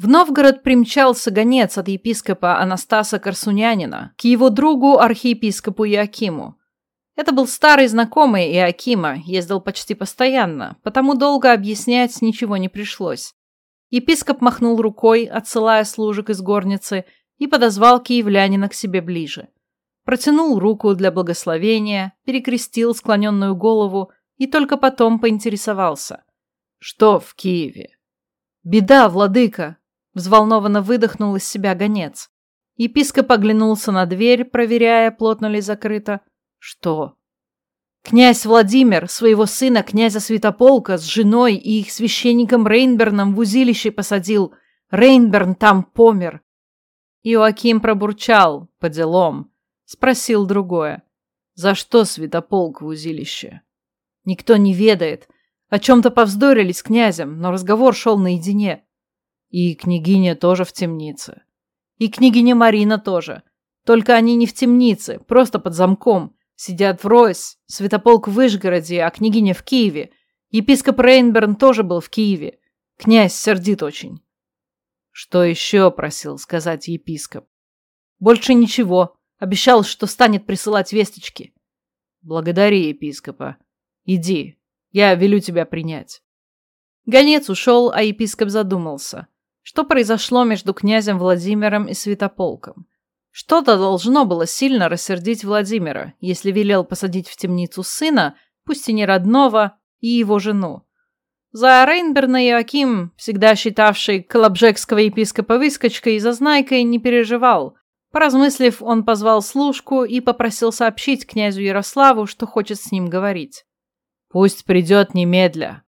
В Новгород примчался гонец от епископа Анастаса Корсунянина к его другу архиепископу Иакиму. Это был старый знакомый Иакима, ездил почти постоянно, потому долго объяснять ничего не пришлось. Епископ махнул рукой, отсылая служек из горницы, и подозвал киевлянина к себе ближе. Протянул руку для благословения, перекрестил склоненную голову и только потом поинтересовался. «Что в Киеве?» «Беда, владыка!» Взволнованно выдохнул из себя гонец. Епископ оглянулся на дверь, проверяя, плотно ли закрыто. Что? Князь Владимир своего сына, князя Святополка, с женой и их священником Рейнберном в узилище посадил. Рейнберн там помер. Иоаким пробурчал по делам. Спросил другое. За что Святополк в узилище? Никто не ведает. О чем-то повздорили с князем, но разговор шел наедине. И княгиня тоже в темнице. И княгиня Марина тоже. Только они не в темнице, просто под замком. Сидят врозь. Святополк в Вышгороде, а княгиня в Киеве. Епископ Рейнберн тоже был в Киеве. Князь сердит очень. Что еще просил сказать епископ? Больше ничего. Обещал, что станет присылать весточки. Благодари епископа. Иди, я велю тебя принять. Гонец ушел, а епископ задумался. Что произошло между князем Владимиром и Святополком? Что-то должно было сильно рассердить Владимира, если велел посадить в темницу сына, пусть и не родного, и его жену. За Рейнберна Иоаким, всегда считавший колобжекского епископа выскочкой и зазнайкой, не переживал. Поразмыслив, он позвал служку и попросил сообщить князю Ярославу, что хочет с ним говорить. «Пусть придет немедля».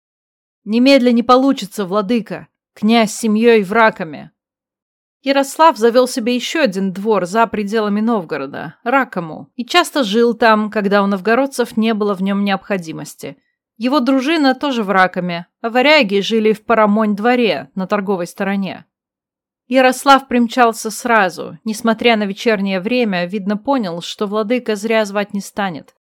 «Немедля не получится, владыка. Князь с семьей в Ракоме. Ярослав завел себе еще один двор за пределами Новгорода, Ракому, и часто жил там, когда у новгородцев не было в нем необходимости. Его дружина тоже в Ракоме, а варяги жили в Парамонь-дворе, на торговой стороне. Ярослав примчался сразу, несмотря на вечернее время, видно понял, что владыка зря звать не станет.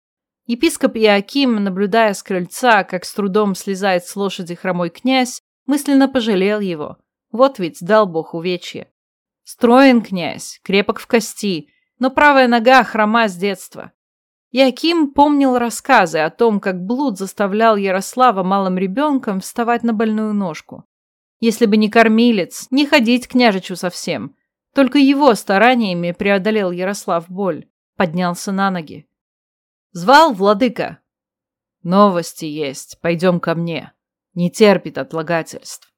Епископ Иоаким, наблюдая с крыльца, как с трудом слезает с лошади хромой князь, мысленно пожалел его. Вот ведь дал бог увечья. Строен князь, крепок в кости, но правая нога хрома с детства. Яким помнил рассказы о том, как блуд заставлял Ярослава малым ребенком вставать на больную ножку. Если бы не кормилец, не ходить княжичу совсем. Только его стараниями преодолел Ярослав боль, поднялся на ноги. Звал владыка. Новости есть, пойдем ко мне не терпит отлагательств.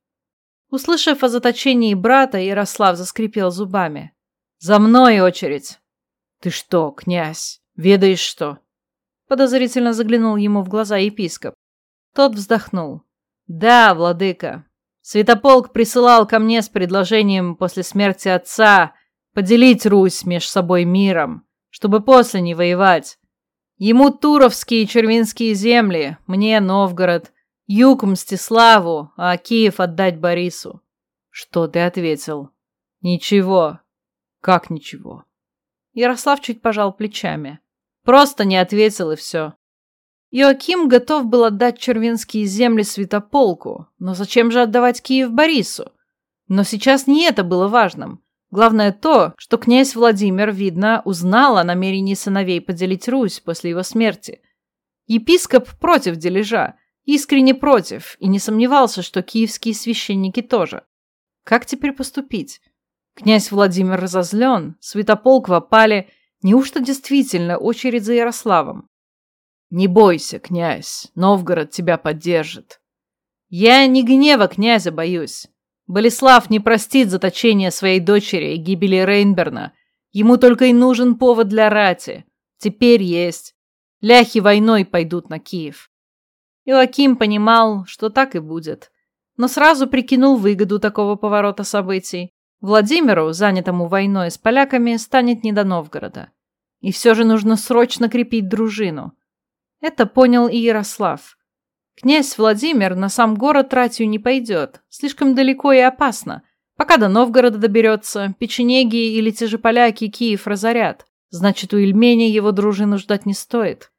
Услышав о заточении брата, Ярослав заскрипел зубами. «За мной очередь!» «Ты что, князь, ведаешь что?» Подозрительно заглянул ему в глаза епископ. Тот вздохнул. «Да, владыка. Святополк присылал ко мне с предложением после смерти отца поделить Русь меж собой миром, чтобы после не воевать. Ему Туровские и Червинские земли, мне Новгород, Юг Мстиславу, а Киев отдать Борису. Что ты ответил? Ничего. Как ничего? Ярослав чуть пожал плечами. Просто не ответил и все. Иоаким готов был отдать червинские земли святополку, но зачем же отдавать Киев Борису? Но сейчас не это было важным. Главное то, что князь Владимир, видно, узнал о намерении сыновей поделить Русь после его смерти. Епископ против дележа, искренне против и не сомневался, что киевские священники тоже. Как теперь поступить? Князь Владимир разозлен, святополк в опале. Неужто действительно очередь за Ярославом? Не бойся, князь, Новгород тебя поддержит. Я не гнева князя боюсь. Болеслав не простит заточения своей дочери и гибели Рейнберна. Ему только и нужен повод для рати. Теперь есть. Ляхи войной пойдут на Киев. Иоаким понимал, что так и будет. Но сразу прикинул выгоду такого поворота событий. Владимиру, занятому войной с поляками, станет не до Новгорода. И все же нужно срочно крепить дружину. Это понял и Ярослав. Князь Владимир на сам город ратью не пойдет. Слишком далеко и опасно. Пока до Новгорода доберется, печенеги или те же поляки Киев разорят. Значит, у Ильмени его дружину ждать не стоит.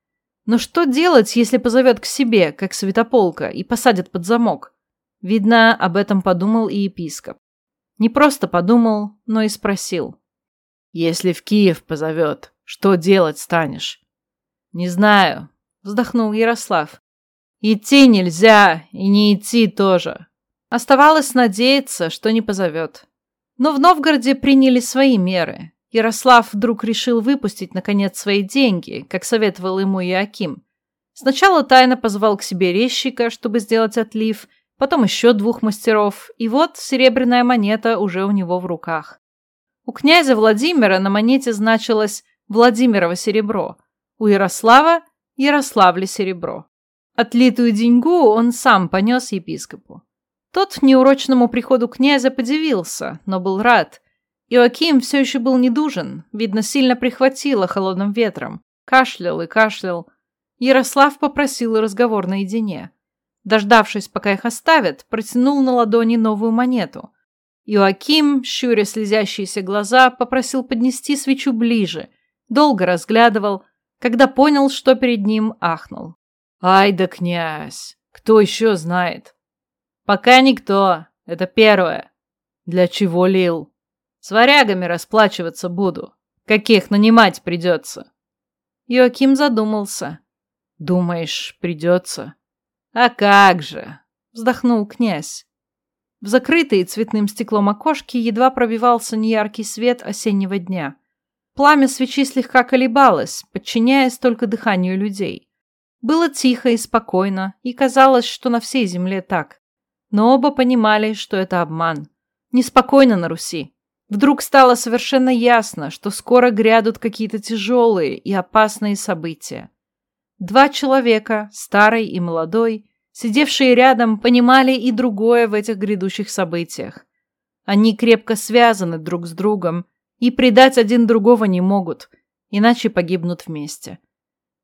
Но что делать, если позовет к себе, как святополка, и посадят под замок? Видно, об этом подумал и епископ. Не просто подумал, но и спросил. «Если в Киев позовет, что делать станешь?» «Не знаю», — вздохнул Ярослав. «Идти нельзя, и не идти тоже». Оставалось надеяться, что не позовет. Но в Новгороде приняли свои меры. Ярослав вдруг решил выпустить, наконец, свои деньги, как советовал ему Иоаким. Сначала тайно позвал к себе резчика, чтобы сделать отлив, потом еще двух мастеров, и вот серебряная монета уже у него в руках. У князя Владимира на монете значилось «Владимирово серебро», у Ярослава – «Ярославле серебро». Отлитую деньгу он сам понес епископу. Тот неурочному приходу князя подивился, но был рад. Иоаким все еще был недужен, видно, сильно прихватило холодным ветром. Кашлял и кашлял. Ярослав попросил разговор наедине. Дождавшись, пока их оставят, протянул на ладони новую монету. Иоаким, щуря слезящиеся глаза, попросил поднести свечу ближе. Долго разглядывал. Когда понял, что перед ним, ахнул. «Ай да князь! Кто еще знает?» «Пока никто. Это первое. Для чего лил? С варягами расплачиваться буду. Каких нанимать придется?» Иоаким задумался. «Думаешь, придется?» «А как же!» — вздохнул князь. В закрытые цветным стеклом окошки едва пробивался неяркий свет осеннего дня. Пламя свечи слегка колебалось, подчиняясь только дыханию людей. Было тихо и спокойно, и казалось, что на всей земле так. Но оба понимали, что это обман. Неспокойно на Руси. Вдруг стало совершенно ясно, что скоро грядут какие-то тяжелые и опасные события. Два человека, старый и молодой, сидевшие рядом, понимали и другое в этих грядущих событиях. Они крепко связаны друг с другом и предать один другого не могут, иначе погибнут вместе.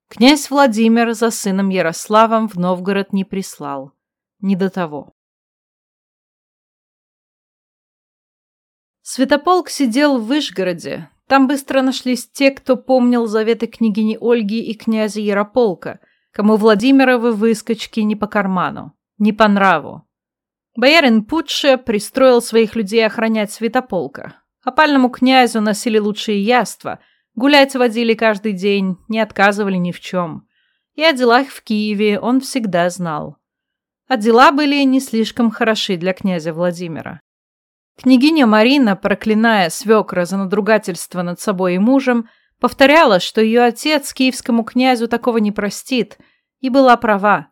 Князь Владимир за сыном Ярославом в Новгород не прислал. Не до того. Святополк сидел в Вышгороде. Там быстро нашлись те, кто помнил заветы княгини Ольги и князя Ярополка, кому Владимировы выскочки не по карману, не по нраву. Боярин Путше пристроил своих людей охранять Святополка. Опальному князю носили лучшие яства, гулять водили каждый день, не отказывали ни в чем. И о делах в Киеве он всегда знал. А дела были не слишком хороши для князя Владимира. Княгиня Марина, проклиная свекра за надругательство над собой и мужем, повторяла, что ее отец киевскому князю такого не простит, и была права.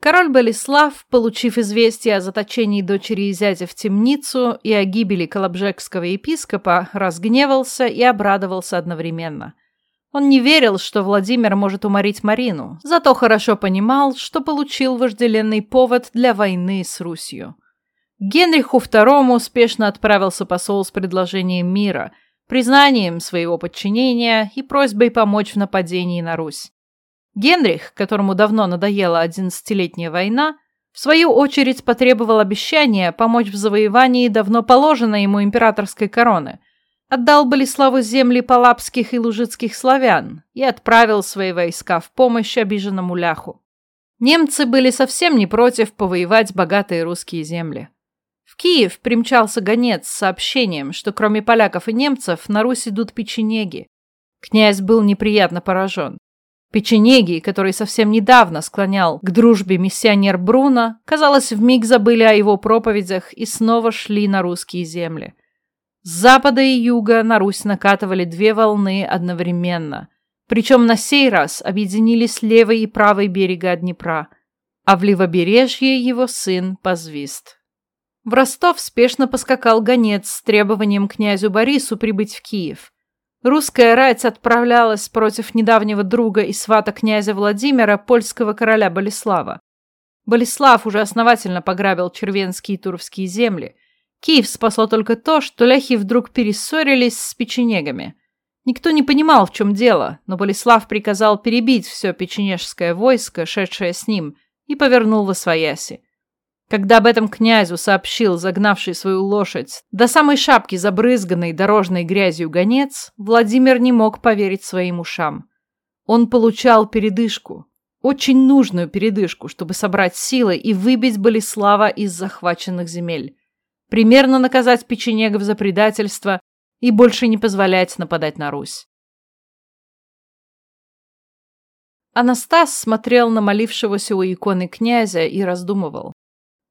Король Болеслав, получив известие о заточении дочери и зятя в темницу и о гибели колобжекского епископа, разгневался и обрадовался одновременно. Он не верил, что Владимир может уморить Марину, зато хорошо понимал, что получил вожделенный повод для войны с Русью. Генриху II успешно отправился посол с предложением мира, признанием своего подчинения и просьбой помочь в нападении на Русь. Генрих, которому давно надоела одиннадцатилетняя война, в свою очередь потребовал обещания помочь в завоевании давно положенной ему императорской короны, отдал Болеславу земли палапских и лужицких славян и отправил свои войска в помощь обиженному ляху. Немцы были совсем не против повоевать богатые русские земли. Киев примчался гонец с сообщением, что кроме поляков и немцев на Русь идут печенеги. Князь был неприятно поражен. Печенеги, который совсем недавно склонял к дружбе миссионер Бруно, казалось, вмиг забыли о его проповедях и снова шли на русские земли. С запада и юга на Русь накатывали две волны одновременно. Причем на сей раз объединились левый и правый берега Днепра, а в левобережье его сын Позвист. В Ростов спешно поскакал гонец с требованием князю Борису прибыть в Киев. Русская рать отправлялась против недавнего друга и свата князя Владимира, польского короля Болеслава. Болеслав уже основательно пограбил червенские и турские земли. Киев спасло только то, что ляхи вдруг перессорились с печенегами. Никто не понимал, в чем дело, но Болеслав приказал перебить все печенежское войско, шедшее с ним, и повернул во свояси. Когда об этом князю сообщил загнавший свою лошадь до самой шапки забрызганной дорожной грязью гонец, Владимир не мог поверить своим ушам. Он получал передышку, очень нужную передышку, чтобы собрать силы и выбить Болеслава из захваченных земель. примерно наказать печенегов за предательство и больше не позволять нападать на Русь. Анастас смотрел на молившегося у иконы князя и раздумывал.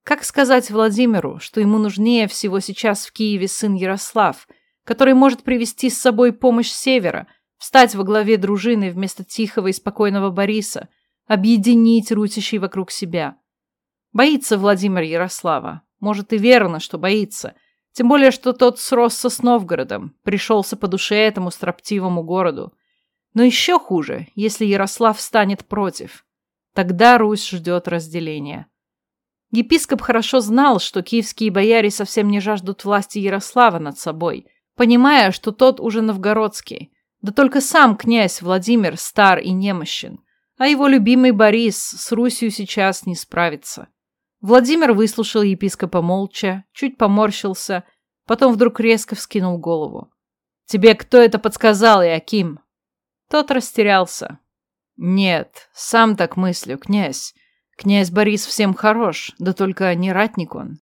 Как сказать Владимиру, что ему нужнее всего сейчас в Киеве сын Ярослав, который может привести с собой помощь севера, встать во главе дружины вместо тихого и спокойного Бориса, объединить русичей вокруг себя? Боится Владимир Ярослава. Может, и верно, что боится. Тем более, что тот сросся с Новгородом, пришелся по душе этому строптивому городу. Но еще хуже, если Ярослав станет против. Тогда Русь ждет разделения. Епископ хорошо знал, что киевские бояре совсем не жаждут власти Ярослава над собой, понимая, что тот уже новгородский. Да только сам князь Владимир стар и немощен, а его любимый Борис с Русью сейчас не справится. Владимир выслушал епископа молча, чуть поморщился, потом вдруг резко вскинул голову. «Тебе кто это подсказал, Яким?» Тот растерялся. «Нет, сам так мыслю, князь. Князь Борис всем хорош, да только не ратник он».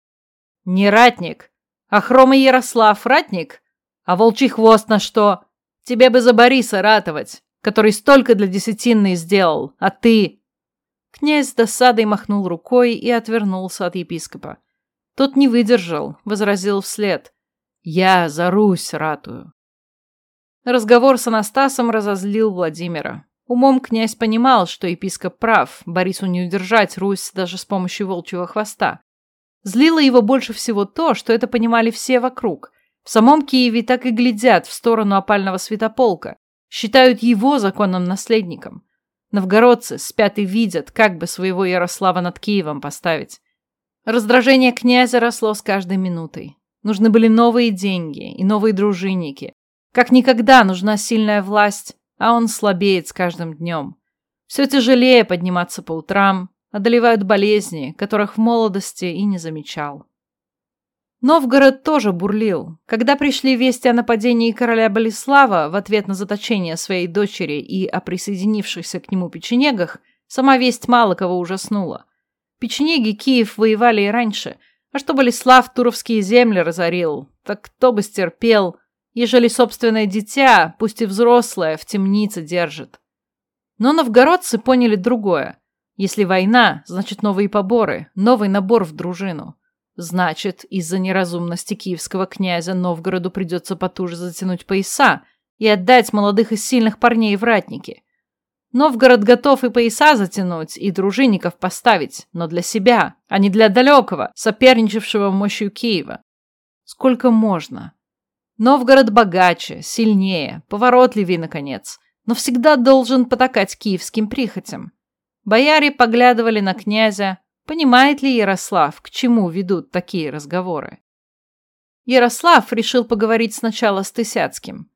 «Не ратник? А Хрома Ярослав ратник? А волчий хвост на что? Тебе бы за Бориса ратовать, который столько для десятинной сделал, а ты...» Князь с досадой махнул рукой и отвернулся от епископа. Тот не выдержал, возразил вслед. «Я за Русь ратую». Разговор с Анастасом разозлил Владимира. Умом князь понимал, что епископ прав, Борису не удержать Русь даже с помощью волчьего хвоста. Злило его больше всего то, что это понимали все вокруг. В самом Киеве так и глядят в сторону опального святополка, считают его законным наследником. Новгородцы спят и видят, как бы своего Ярослава над Киевом поставить. Раздражение князя росло с каждой минутой. Нужны были новые деньги и новые дружинники, как никогда нужна сильная власть, а он слабеет с каждым днем. Все тяжелее подниматься по утрам, одолевают болезни, которых в молодости и не замечал. Новгород тоже бурлил. Когда пришли вести о нападении короля Болеслава в ответ на заточение своей дочери и о присоединившихся к нему печенегах, сама весть мало кого ужаснула. Печенеги Киев воевали и раньше, а что Болеслав туровские земли разорил, так кто бы стерпел – ежели собственное дитя, пусть и взрослое, в темнице держит. Но новгородцы поняли другое. Если война, значит новые поборы, новый набор в дружину. Значит, из-за неразумности киевского князя Новгороду придется потуже затянуть пояса и отдать молодых и сильных парней в ратники. Новгород готов и пояса затянуть, и дружинников поставить, но для себя, а не для далекого, соперничавшего мощью Киева. Сколько можно? Новгород богаче, сильнее, поворотливее, наконец, но всегда должен потакать киевским прихотям. Бояре поглядывали на князя, понимает ли Ярослав, к чему ведут такие разговоры. Ярослав решил поговорить сначала с Тысяцким.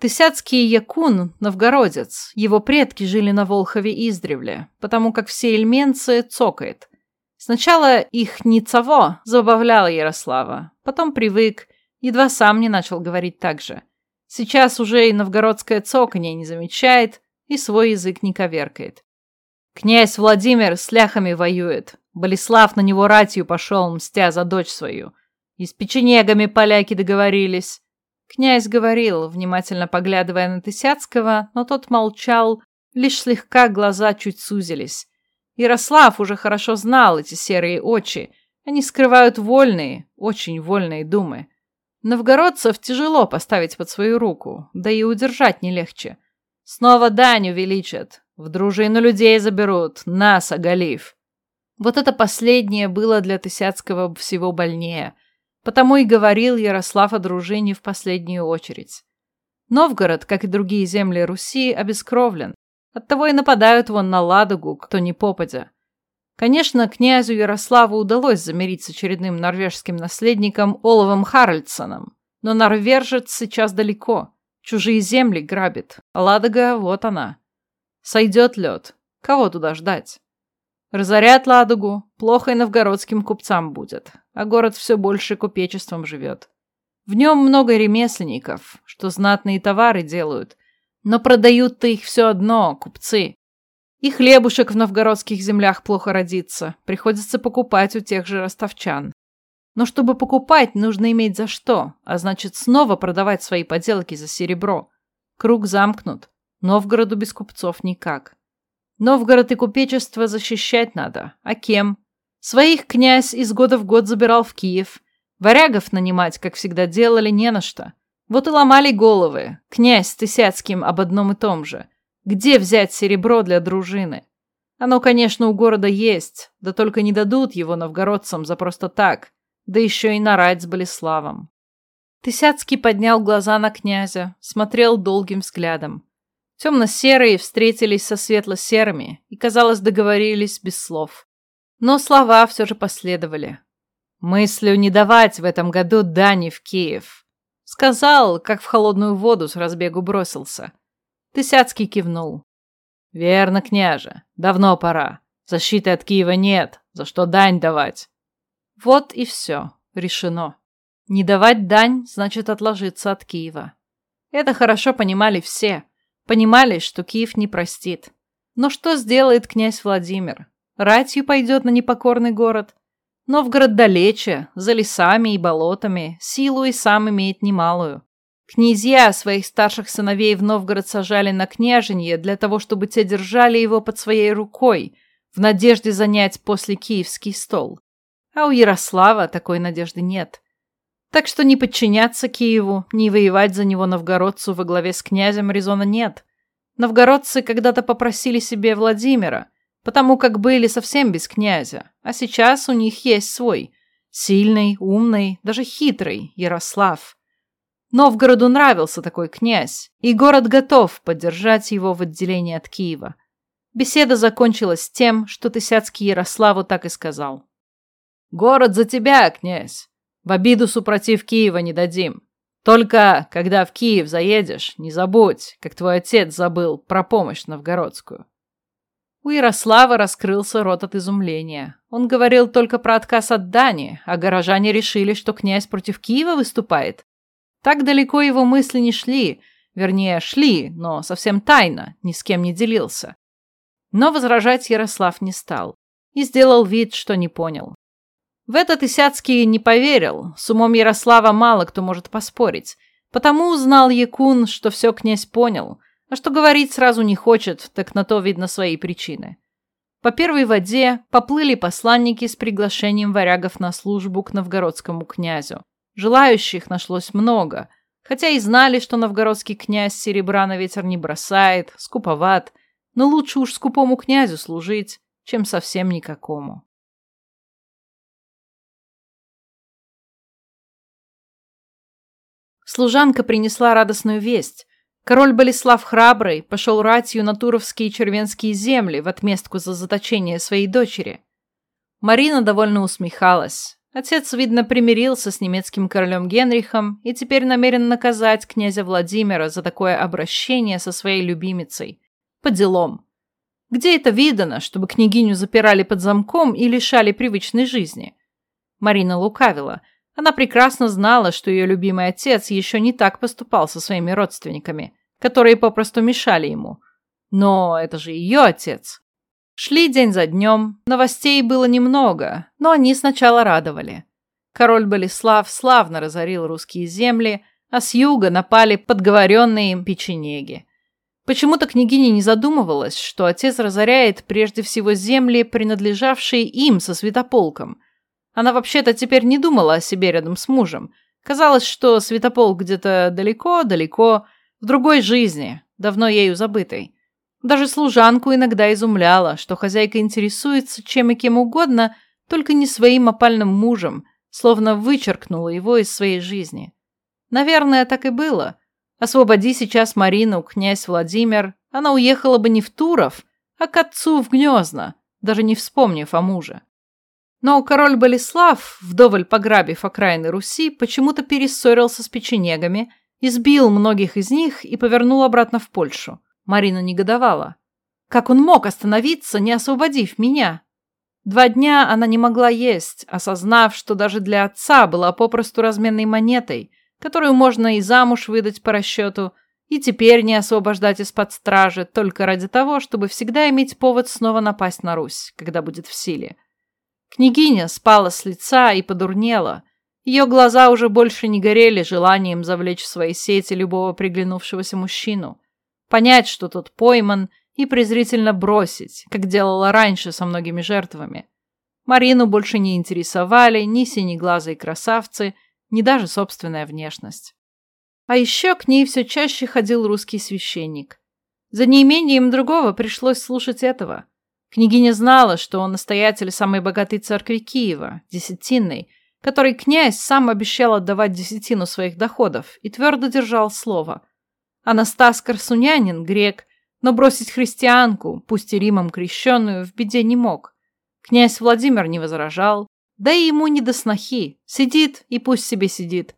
Тысяцкий Якун – новгородец, его предки жили на Волхове издревле, потому как все эльменцы цокает. Сначала их ницаво забавляло Ярослава, потом привык – Едва сам не начал говорить так же. Сейчас уже и новгородское цоканье не замечает, и свой язык не коверкает. Князь Владимир с ляхами воюет. Болеслав на него ратью пошел, мстя за дочь свою. И с печенегами поляки договорились. Князь говорил, внимательно поглядывая на Тысяцкого, но тот молчал, лишь слегка глаза чуть сузились. Ярослав уже хорошо знал эти серые очи. Они скрывают вольные, очень вольные думы. Новгородцев тяжело поставить под свою руку, да и удержать не легче. Снова дань увеличат, в дружину людей заберут, нас оголив. Вот это последнее было для Тысяцкого всего больнее, потому и говорил Ярослав о дружине в последнюю очередь. Новгород, как и другие земли Руси, обескровлен. Оттого и нападают вон на Ладогу, кто не попадя. Конечно, князю Ярославу удалось замирить с очередным норвежским наследником Оловом Харальдсоном, но норвежец сейчас далеко, чужие земли грабит, Ладога вот она. Сойдет лед, кого туда ждать? Разорят Ладогу, плохо и новгородским купцам будет, а город все больше купечеством живет. В нем много ремесленников, что знатные товары делают, но продают-то их все одно, купцы. И хлебушек в новгородских землях плохо родится. Приходится покупать у тех же ростовчан. Но чтобы покупать, нужно иметь за что, а значит снова продавать свои поделки за серебро. Круг замкнут. Новгороду без купцов никак. Новгород и купечество защищать надо. А кем? Своих князь из года в год забирал в Киев. Варягов нанимать, как всегда делали, не на что. Вот и ломали головы. Князь с Тысяцким об одном и том же. Где взять серебро для дружины? Оно, конечно, у города есть, да только не дадут его новгородцам за просто так, да еще и нарать с Болеславом. Тысяцкий поднял глаза на князя, смотрел долгим взглядом. Темно-серые встретились со светло-серыми и, казалось, договорились без слов. Но слова все же последовали. «Мыслю не давать в этом году дани в Киев», — сказал, как в холодную воду с разбегу бросился. Тысяцкий кивнул. «Верно, княже, давно пора. Защиты от Киева нет, за что дань давать?» Вот и все, решено. Не давать дань значит отложиться от Киева. Это хорошо понимали все. Понимали, что Киев не простит. Но что сделает князь Владимир? Ратью пойдет на непокорный город. Новгород далече, за лесами и болотами, силу и сам имеет немалую. Князья своих старших сыновей в Новгород сажали на княженье для того, чтобы те держали его под своей рукой, в надежде занять после киевский стол. А у Ярослава такой надежды нет. Так что не подчиняться Киеву, не воевать за него новгородцу во главе с князем резона нет. Новгородцы когда-то попросили себе Владимира, потому как были совсем без князя, а сейчас у них есть свой, сильный, умный, даже хитрый Ярослав. Новгороду нравился такой князь, и город готов поддержать его в отделении от Киева. Беседа закончилась тем, что Тысяцкий Ярославу так и сказал. «Город за тебя, князь! В обиду супротив Киева не дадим. Только, когда в Киев заедешь, не забудь, как твой отец забыл про помощь новгородскую. У Ярослава раскрылся рот от изумления. Он говорил только про отказ от Дани, а горожане решили, что князь против Киева выступает. Так далеко его мысли не шли, вернее, шли, но совсем тайно, ни с кем не делился. Но возражать Ярослав не стал и сделал вид, что не понял. В этот Исяцкий не поверил, с умом Ярослава мало кто может поспорить. Потому узнал Якун, что все князь понял, а что говорить сразу не хочет, так на то видно свои причины. По первой воде поплыли посланники с приглашением варягов на службу к новгородскому князю. Желающих нашлось много, хотя и знали, что новгородский князь серебра на ветер не бросает, скуповат, но лучше уж скупому князю служить, чем совсем никакому. Служанка принесла радостную весть. Король Болеслав Храбрый пошел ратью на Туровские и Червенские земли в отместку за заточение своей дочери. Марина довольно усмехалась. Отец, видно, примирился с немецким королем Генрихом и теперь намерен наказать князя Владимира за такое обращение со своей любимицей. По делам. Где это видано, чтобы княгиню запирали под замком и лишали привычной жизни? Марина лукавила – она прекрасно знала, что ее любимый отец еще не так поступал со своими родственниками, которые попросту мешали ему. Но это же ее отец. Шли день за днем, новостей было немного, но они сначала радовали. Король Болеслав славно разорил русские земли, а с юга напали подговоренные им печенеги. Почему-то княгиня не задумывалась, что отец разоряет прежде всего земли, принадлежавшие им со святополком – она вообще-то теперь не думала о себе рядом с мужем. Казалось, что Светопол где-то далеко-далеко, в другой жизни, давно ею забытой. Даже служанку иногда изумляла, что хозяйка интересуется чем и кем угодно, только не своим опальным мужем, словно вычеркнула его из своей жизни. Наверное, так и было. Освободи сейчас Марину, князь Владимир, она уехала бы не в Туров, а к отцу в Гнезно, даже не вспомнив о муже. Но король Болеслав, вдоволь пограбив окраины Руси, почему-то перессорился с печенегами, избил многих из них и повернул обратно в Польшу. Марина негодовала. Как он мог остановиться, не освободив меня? Два дня она не могла есть, осознав, что даже для отца была попросту разменной монетой, которую можно и замуж выдать по расчету, и теперь не освобождать из-под стражи только ради того, чтобы всегда иметь повод снова напасть на Русь, когда будет в силе. Княгиня спала с лица и подурнела. Ее глаза уже больше не горели желанием завлечь в свои сети любого приглянувшегося мужчину, понять, что тот пойман, и презрительно бросить, как делала раньше со многими жертвами. Марину больше не интересовали ни синеглазые красавцы, ни даже собственная внешность. А еще к ней все чаще ходил русский священник. За неимением другого пришлось слушать этого. Княгиня знала, что он настоятель самой богатой церкви Киева, Десятинной, которой князь сам обещал отдавать десятину своих доходов и твердо держал слово. Анастас Корсунянин, грек, но бросить христианку, пусть и Римом крещенную, в беде не мог. Князь Владимир не возражал, да и ему не до снохи. Сидит и пусть себе сидит.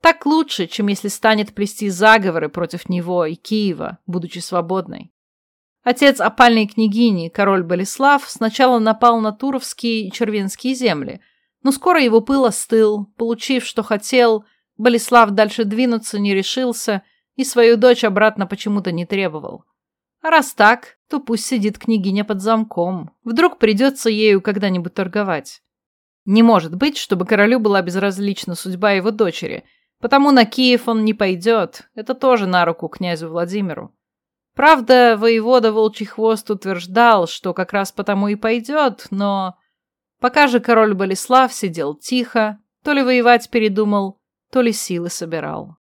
Так лучше, чем если станет плести заговоры против него и Киева, будучи свободной. Отец опальной княгини, король Болеслав, сначала напал на Туровские и Червенские земли, но скоро его пыл остыл, получив, что хотел, Болеслав дальше двинуться не решился и свою дочь обратно почему-то не требовал. А раз так, то пусть сидит княгиня под замком. Вдруг придется ею когда-нибудь торговать. Не может быть, чтобы королю была безразлична судьба его дочери – Потому на Киев он не пойдет. Это тоже на руку князю Владимиру. Правда, воевода Волчий Хвост утверждал, что как раз потому и пойдет, но... Пока же король Болеслав сидел тихо, то ли воевать передумал, то ли силы собирал.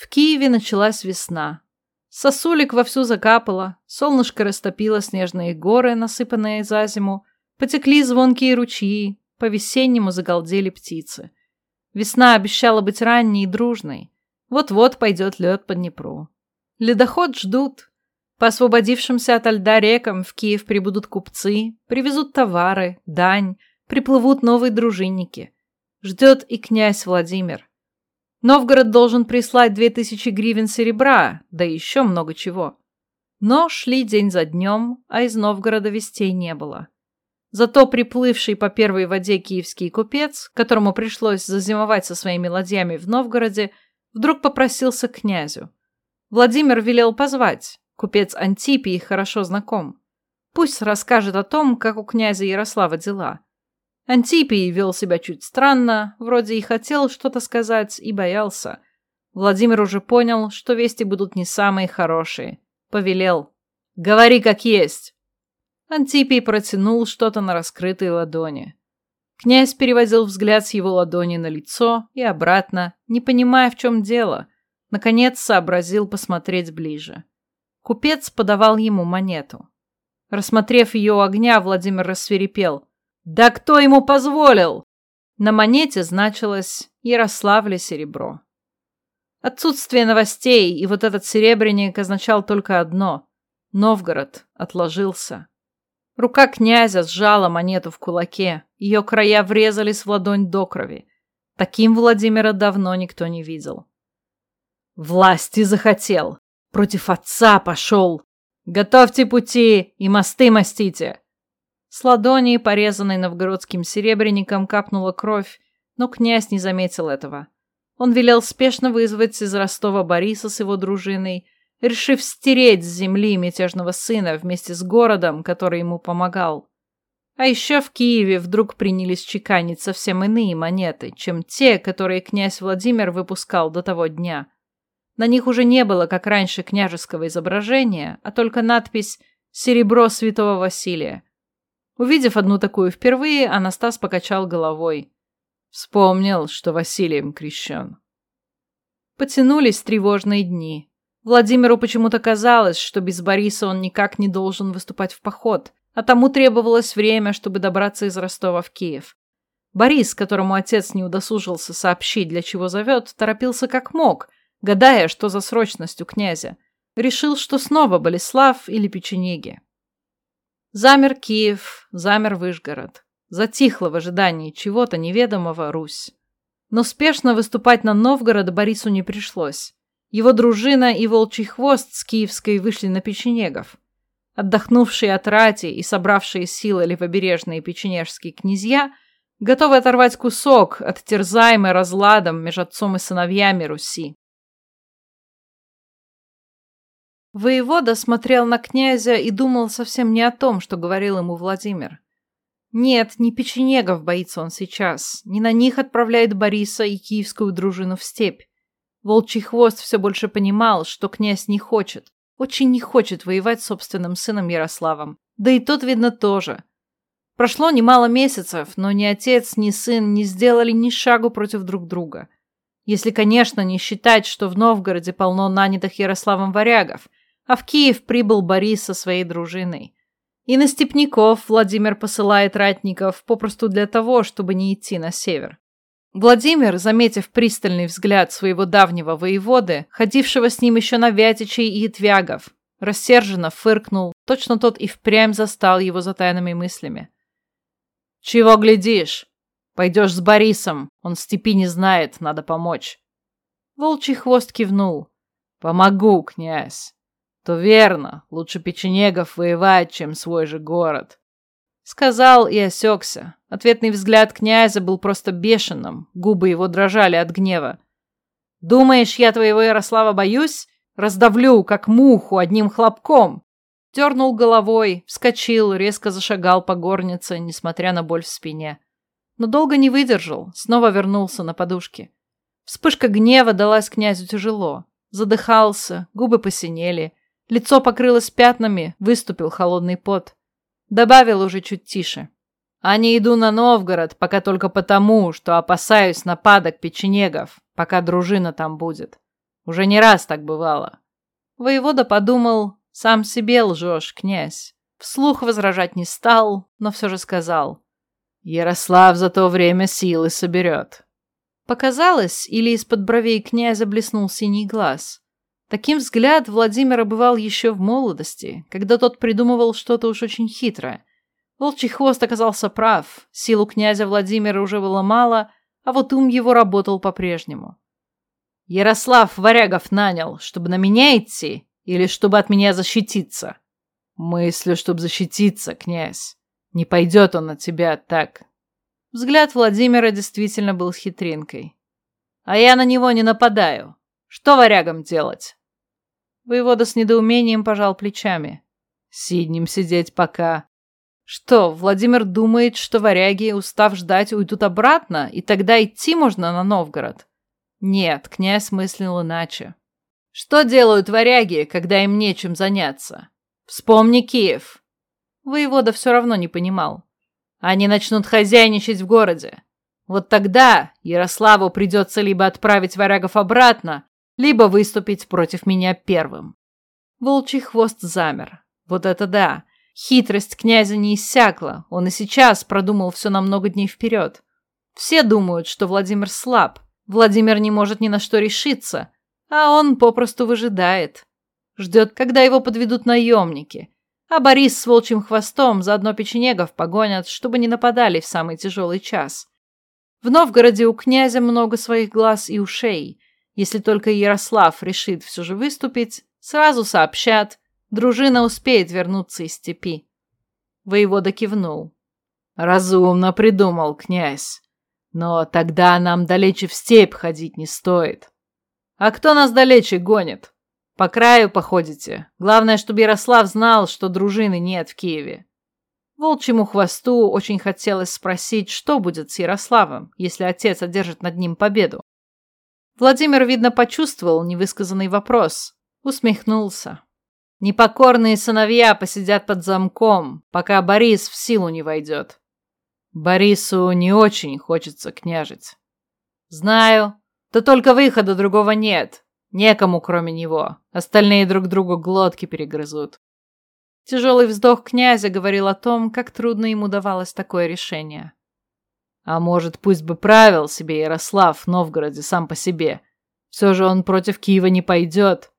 В Киеве началась весна. Сосулек вовсю закапало, солнышко растопило снежные горы, насыпанные за зиму, потекли звонкие ручьи, по-весеннему загалдели птицы. Весна обещала быть ранней и дружной. Вот-вот пойдет лед по Днепру. Ледоход ждут. По освободившимся от льда рекам в Киев прибудут купцы, привезут товары, дань, приплывут новые дружинники. Ждет и князь Владимир. Новгород должен прислать две тысячи гривен серебра, да еще много чего. Но шли день за днем, а из Новгорода вестей не было. Зато приплывший по первой воде киевский купец, которому пришлось зазимовать со своими ладьями в Новгороде, вдруг попросился к князю. Владимир велел позвать. Купец Антипий хорошо знаком. Пусть расскажет о том, как у князя Ярослава дела. Антипий вел себя чуть странно, вроде и хотел что-то сказать, и боялся. Владимир уже понял, что вести будут не самые хорошие. Повелел. «Говори как есть!» Антипий протянул что-то на раскрытой ладони. Князь переводил взгляд с его ладони на лицо и обратно, не понимая, в чем дело. Наконец сообразил посмотреть ближе. Купец подавал ему монету. Рассмотрев ее у огня, Владимир рассверепел. «Да кто ему позволил?» На монете значилось «Ярославле серебро». Отсутствие новостей и вот этот серебряник означал только одно – Новгород отложился. Рука князя сжала монету в кулаке. Ее края врезались в ладонь до крови. Таким Владимира давно никто не видел. Власти захотел. Против отца пошел. Готовьте пути и мосты мостите. С ладони, порезанной новгородским серебряником, капнула кровь, но князь не заметил этого. Он велел спешно вызвать из Ростова Бориса с его дружиной, решив стереть с земли мятежного сына вместе с городом, который ему помогал. А еще в Киеве вдруг принялись чеканить совсем иные монеты, чем те, которые князь Владимир выпускал до того дня. На них уже не было, как раньше, княжеского изображения, а только надпись «Серебро святого Василия». Увидев одну такую впервые, Анастас покачал головой. Вспомнил, что Василием крещен. Потянулись тревожные дни. Владимиру почему-то казалось, что без Бориса он никак не должен выступать в поход, а тому требовалось время, чтобы добраться из Ростова в Киев. Борис, которому отец не удосужился сообщить, для чего зовет, торопился как мог, гадая, что за срочность у князя. Решил, что снова Болеслав или Печенеги. Замер Киев, замер Выжгород. Затихла в ожидании чего-то неведомого Русь. Но спешно выступать на Новгород Борису не пришлось. Его дружина и волчий хвост с Киевской вышли на печенегов. Отдохнувшие от рати и собравшие силы левобережные печенежские князья готовы оторвать кусок от терзаемой разладом между отцом и сыновьями Руси. Воевода смотрел на князя и думал совсем не о том, что говорил ему Владимир. Нет, не печенегов боится он сейчас. Не на них отправляет Бориса и киевскую дружину в степь. Волчий хвост все больше понимал, что князь не хочет, очень не хочет воевать с собственным сыном Ярославом. Да и тот, видно, тоже. Прошло немало месяцев, но ни отец, ни сын не сделали ни шагу против друг друга. Если, конечно, не считать, что в Новгороде полно нанятых Ярославом варягов, а в Киев прибыл Борис со своей дружиной. И на степняков Владимир посылает ратников попросту для того, чтобы не идти на север. Владимир, заметив пристальный взгляд своего давнего воеводы, ходившего с ним еще на Вятичей и Итвягов, рассерженно фыркнул, точно тот и впрямь застал его за тайными мыслями. «Чего глядишь? Пойдешь с Борисом, он степи не знает, надо помочь». Волчий хвост кивнул. «Помогу, князь. То верно, лучше печенегов воевать, чем свой же город. Сказал и осекся. Ответный взгляд князя был просто бешеным, губы его дрожали от гнева. «Думаешь, я твоего Ярослава боюсь? Раздавлю, как муху, одним хлопком!» Дернул головой, вскочил, резко зашагал по горнице, несмотря на боль в спине. Но долго не выдержал, снова вернулся на подушке. Вспышка гнева далась князю тяжело. Задыхался, губы посинели, лицо покрылось пятнами, выступил холодный пот. Добавил уже чуть тише. А не иду на Новгород, пока только потому, что опасаюсь нападок печенегов, пока дружина там будет. Уже не раз так бывало. Воевода подумал, сам себе лжешь, князь. Вслух возражать не стал, но все же сказал. Ярослав за то время силы соберет. Показалось, или из-под бровей князя блеснул синий глаз. Таким взгляд Владимира бывал еще в молодости, когда тот придумывал что-то уж очень хитрое. Волчий хвост оказался прав, силу князя Владимира уже было мало, а вот ум его работал по-прежнему. Ярослав варягов нанял, чтобы на меня идти или чтобы от меня защититься? Мыслю, чтобы защититься, князь. Не пойдет он на тебя так. Взгляд Владимира действительно был хитринкой. А я на него не нападаю. Что варягам делать? Воевода с недоумением пожал плечами. Сиднем сидеть пока. Что, Владимир думает, что варяги, устав ждать, уйдут обратно, и тогда идти можно на Новгород? Нет, князь мыслил иначе. Что делают варяги, когда им нечем заняться? Вспомни Киев. Воевода все равно не понимал. Они начнут хозяйничать в городе. Вот тогда Ярославу придется либо отправить варягов обратно, либо выступить против меня первым. Волчий хвост замер. Вот это да! Хитрость князя не иссякла, он и сейчас продумал все на много дней вперед. Все думают, что Владимир слаб, Владимир не может ни на что решиться, а он попросту выжидает. Ждет, когда его подведут наемники. А Борис с волчьим хвостом заодно печенегов погонят, чтобы не нападали в самый тяжелый час. В Новгороде у князя много своих глаз и ушей – если только Ярослав решит все же выступить, сразу сообщат, дружина успеет вернуться из степи. Воевода кивнул. «Разумно придумал, князь. Но тогда нам далече в степь ходить не стоит. А кто нас далече гонит? По краю походите. Главное, чтобы Ярослав знал, что дружины нет в Киеве». Волчьему хвосту очень хотелось спросить, что будет с Ярославом, если отец одержит над ним победу. Владимир, видно, почувствовал невысказанный вопрос. Усмехнулся. Непокорные сыновья посидят под замком, пока Борис в силу не войдет. Борису не очень хочется княжить. Знаю. Да только выхода другого нет. Некому, кроме него. Остальные друг другу глотки перегрызут. Тяжелый вздох князя говорил о том, как трудно ему давалось такое решение. А может, пусть бы правил себе Ярослав в Новгороде сам по себе. Все же он против Киева не пойдет.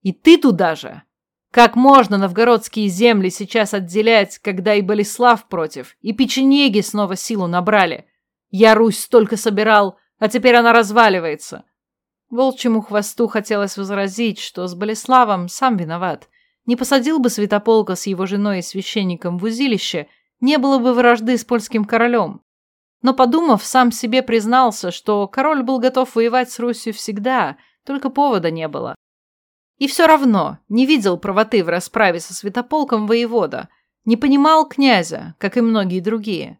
И ты туда же. Как можно новгородские земли сейчас отделять, когда и Болеслав против, и печенеги снова силу набрали? Я Русь столько собирал, а теперь она разваливается. Волчьему хвосту хотелось возразить, что с Болеславом сам виноват. Не посадил бы Святополка с его женой и священником в узилище, не было бы вражды с польским королем но, подумав, сам себе признался, что король был готов воевать с Русью всегда, только повода не было. И все равно не видел правоты в расправе со святополком воевода, Не понимал князя, как и многие другие.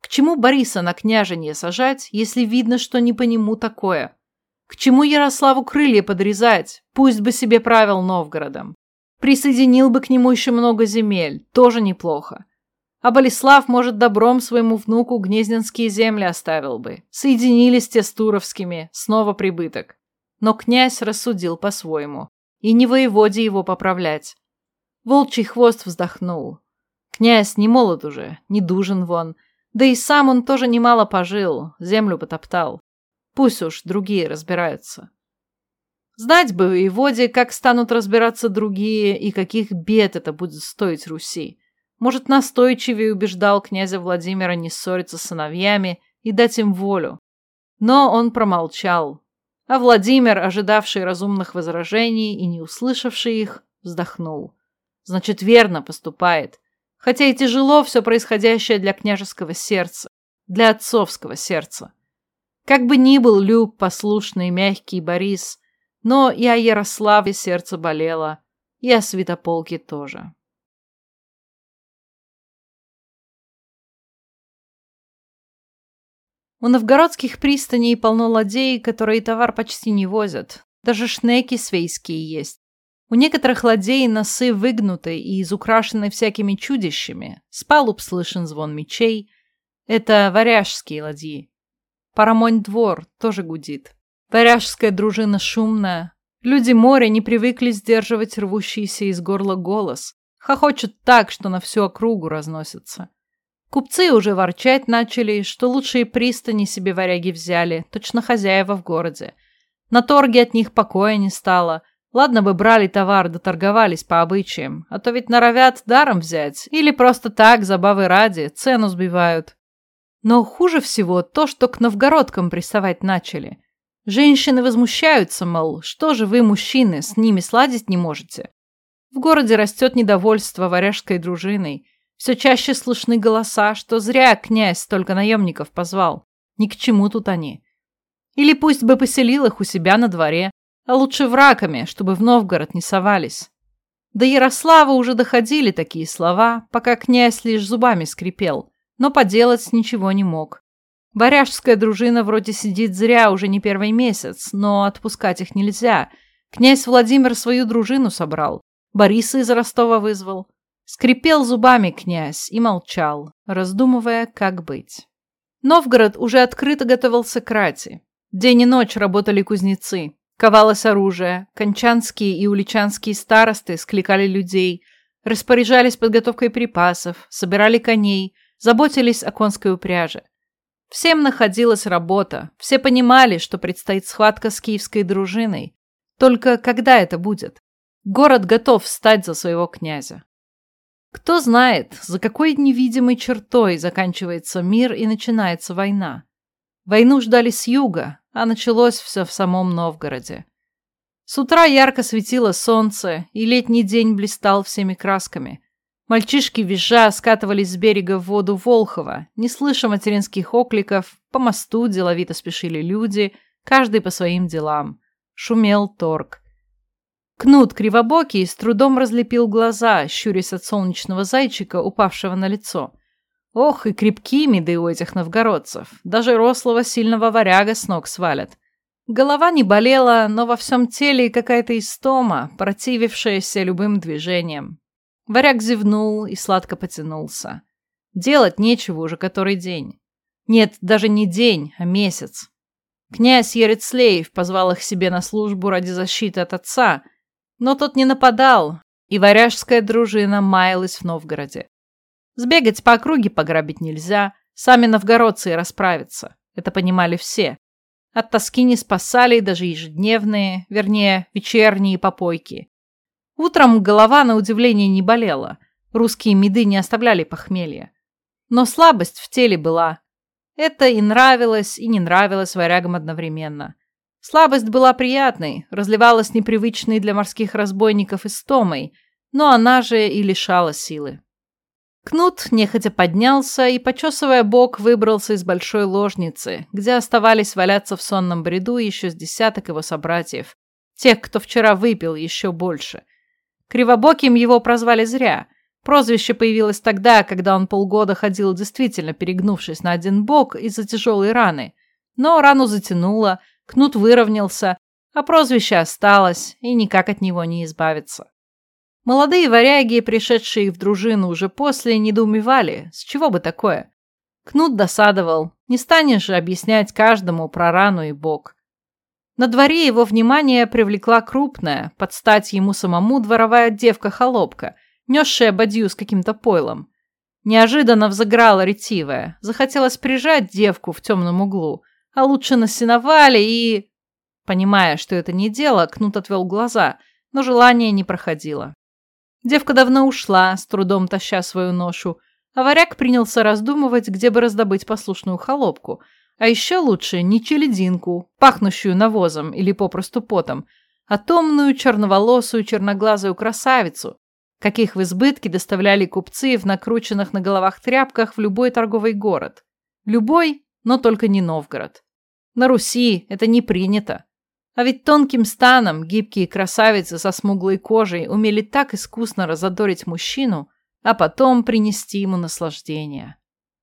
К чему Бориса на княжение сажать, если видно, что не по нему такое? К чему Ярославу крылья подрезать? Пусть бы себе правил Новгородом. Присоединил бы к нему еще много земель, тоже неплохо. А Болеслав, может, добром своему внуку гнезденские земли оставил бы. Соединились те с Туровскими, снова прибыток. Но князь рассудил по-своему. И не воеводе его поправлять. Волчий хвост вздохнул. Князь не молод уже, не дужен вон, да и сам он тоже немало пожил, землю потоптал. Пусть уж другие разбираются. Знать бы воеводе, как станут разбираться другие и каких бед это будет стоить Руси. Может, настойчивее убеждал князя Владимира не ссориться с сыновьями и дать им волю. Но он промолчал. А Владимир, ожидавший разумных возражений и не услышавший их, вздохнул. Значит, верно поступает. Хотя и тяжело все происходящее для княжеского сердца, для отцовского сердца. Как бы ни был Люб, послушный, мягкий Борис, но и о Ярославе сердце болело, и о Святополке тоже. У новгородских пристаней полно ладей, которые товар почти не возят. Даже шнеки свейские есть. У некоторых ладей носы выгнуты и изукрашены всякими чудищами. С палуб слышен звон мечей. Это варяжские ладьи. Парамонь двор тоже гудит. Варяжская дружина шумная. Люди моря не привыкли сдерживать рвущийся из горла голос. Хохочут так, что на всю округу разносится. Купцы уже ворчать начали, что лучшие пристани себе варяги взяли, точно хозяева в городе. На торге от них покоя не стало – Ладно бы брали товар, да торговались по обычаям, а то ведь норовят даром взять или просто так, забавы ради, цену сбивают. Но хуже всего то, что к новгородкам приставать начали. Женщины возмущаются, мол, что же вы, мужчины, с ними сладить не можете? В городе растет недовольство варяжской дружиной. Все чаще слышны голоса, что зря князь столько наемников позвал. Ни к чему тут они. Или пусть бы поселил их у себя на дворе, а лучше врагами, чтобы в Новгород не совались. До Ярослава уже доходили такие слова, пока князь лишь зубами скрипел, но поделать ничего не мог. Варяжская дружина вроде сидит зря уже не первый месяц, но отпускать их нельзя. Князь Владимир свою дружину собрал, Бориса из Ростова вызвал. Скрипел зубами князь и молчал, раздумывая, как быть. Новгород уже открыто готовился к рати. День и ночь работали кузнецы, Ковалось оружие, кончанские и уличанские старосты скликали людей, распоряжались подготовкой припасов, собирали коней, заботились о конской упряже. Всем находилась работа, все понимали, что предстоит схватка с киевской дружиной. Только когда это будет? Город готов встать за своего князя. Кто знает, за какой невидимой чертой заканчивается мир и начинается война. Войну ждали с юга, а началось все в самом Новгороде. С утра ярко светило солнце, и летний день блистал всеми красками. Мальчишки визжа скатывались с берега в воду Волхова, не слыша материнских окликов, по мосту деловито спешили люди, каждый по своим делам. Шумел торг. Кнут кривобокий с трудом разлепил глаза, щурясь от солнечного зайчика, упавшего на лицо – Ох, и крепкие меды у этих новгородцев. Даже рослого сильного варяга с ног свалят. Голова не болела, но во всем теле какая-то истома, противившаяся любым движениям. Варяг зевнул и сладко потянулся. Делать нечего уже который день. Нет, даже не день, а месяц. Князь Ерецлеев позвал их себе на службу ради защиты от отца, но тот не нападал, и варяжская дружина маялась в Новгороде. Сбегать по округе пограбить нельзя, сами новгородцы и расправятся. Это понимали все. От тоски не спасали даже ежедневные, вернее, вечерние попойки. Утром голова, на удивление, не болела. Русские меды не оставляли похмелья. Но слабость в теле была. Это и нравилось, и не нравилось варягам одновременно. Слабость была приятной, разливалась непривычной для морских разбойников истомой, но она же и лишала силы. Кнут нехотя поднялся и, почесывая бок, выбрался из большой ложницы, где оставались валяться в сонном бреду еще с десяток его собратьев, тех, кто вчера выпил еще больше. Кривобоким его прозвали зря. Прозвище появилось тогда, когда он полгода ходил действительно перегнувшись на один бок из-за тяжелой раны. Но рану затянуло, кнут выровнялся, а прозвище осталось, и никак от него не избавиться. Молодые варяги, пришедшие в дружину уже после, недоумевали, с чего бы такое. Кнут досадовал, не станешь же объяснять каждому про рану и бок. На дворе его внимание привлекла крупная, под стать ему самому дворовая девка-холопка, несшая бадью с каким-то пойлом. Неожиданно взыграла ретивая, захотелось прижать девку в темном углу, а лучше на сеновале и... Понимая, что это не дело, Кнут отвел глаза, но желание не проходило. Девка давно ушла, с трудом таща свою ношу, а варяг принялся раздумывать, где бы раздобыть послушную холопку, а еще лучше не челединку, пахнущую навозом или попросту потом, а томную, черноволосую, черноглазую красавицу, каких в избытке доставляли купцы в накрученных на головах тряпках в любой торговый город. Любой, но только не Новгород. На Руси это не принято. А ведь тонким станом гибкие красавицы со смуглой кожей умели так искусно разодорить мужчину, а потом принести ему наслаждение.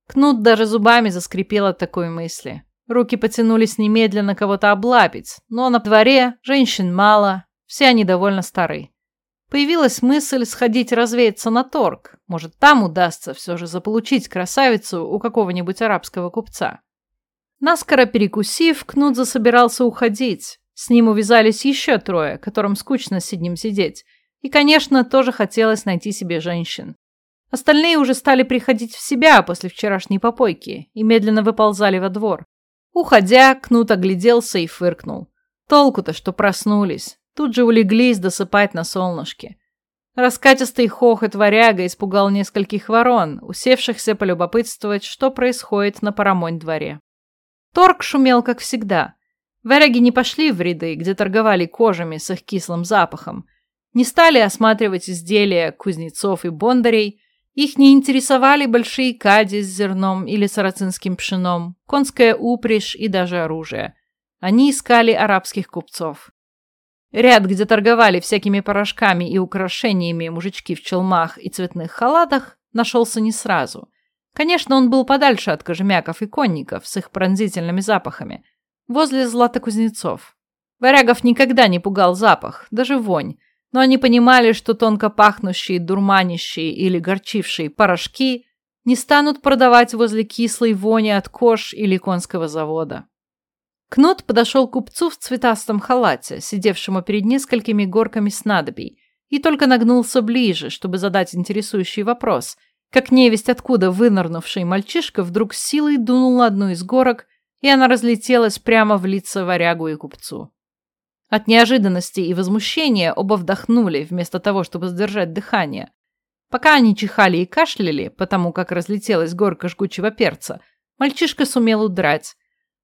Кнут даже зубами заскрипел от такой мысли. Руки потянулись немедленно кого-то облапить, но на дворе женщин мало, все они довольно стары. Появилась мысль сходить развеяться на торг. Может, там удастся все же заполучить красавицу у какого-нибудь арабского купца. Наскоро перекусив, Кнут засобирался уходить. С ним увязались еще трое, которым скучно сиднем сидеть. И, конечно, тоже хотелось найти себе женщин. Остальные уже стали приходить в себя после вчерашней попойки и медленно выползали во двор. Уходя, Кнут огляделся и фыркнул. Толку-то, что проснулись. Тут же улеглись досыпать на солнышке. Раскатистый хохот варяга испугал нескольких ворон, усевшихся полюбопытствовать, что происходит на Парамонь дворе. Торг шумел, как всегда. Варяги не пошли в ряды, где торговали кожами с их кислым запахом. Не стали осматривать изделия кузнецов и бондарей. Их не интересовали большие кади с зерном или сарацинским пшеном, конская упряжь и даже оружие. Они искали арабских купцов. Ряд, где торговали всякими порошками и украшениями мужички в челмах и цветных халатах, нашелся не сразу – Конечно, он был подальше от кожемяков и конников с их пронзительными запахами, возле златокузнецов. Варягов никогда не пугал запах, даже вонь, но они понимали, что тонко пахнущие, дурманящие или горчившие порошки не станут продавать возле кислой вони от кож или конского завода. Кнут подошел к купцу в цветастом халате, сидевшему перед несколькими горками снадобий, и только нагнулся ближе, чтобы задать интересующий вопрос – как невесть откуда вынырнувший мальчишка вдруг силой дунул одну из горок, и она разлетелась прямо в лица варягу и купцу. От неожиданности и возмущения оба вдохнули, вместо того, чтобы сдержать дыхание. Пока они чихали и кашляли, потому как разлетелась горка жгучего перца, мальчишка сумел удрать.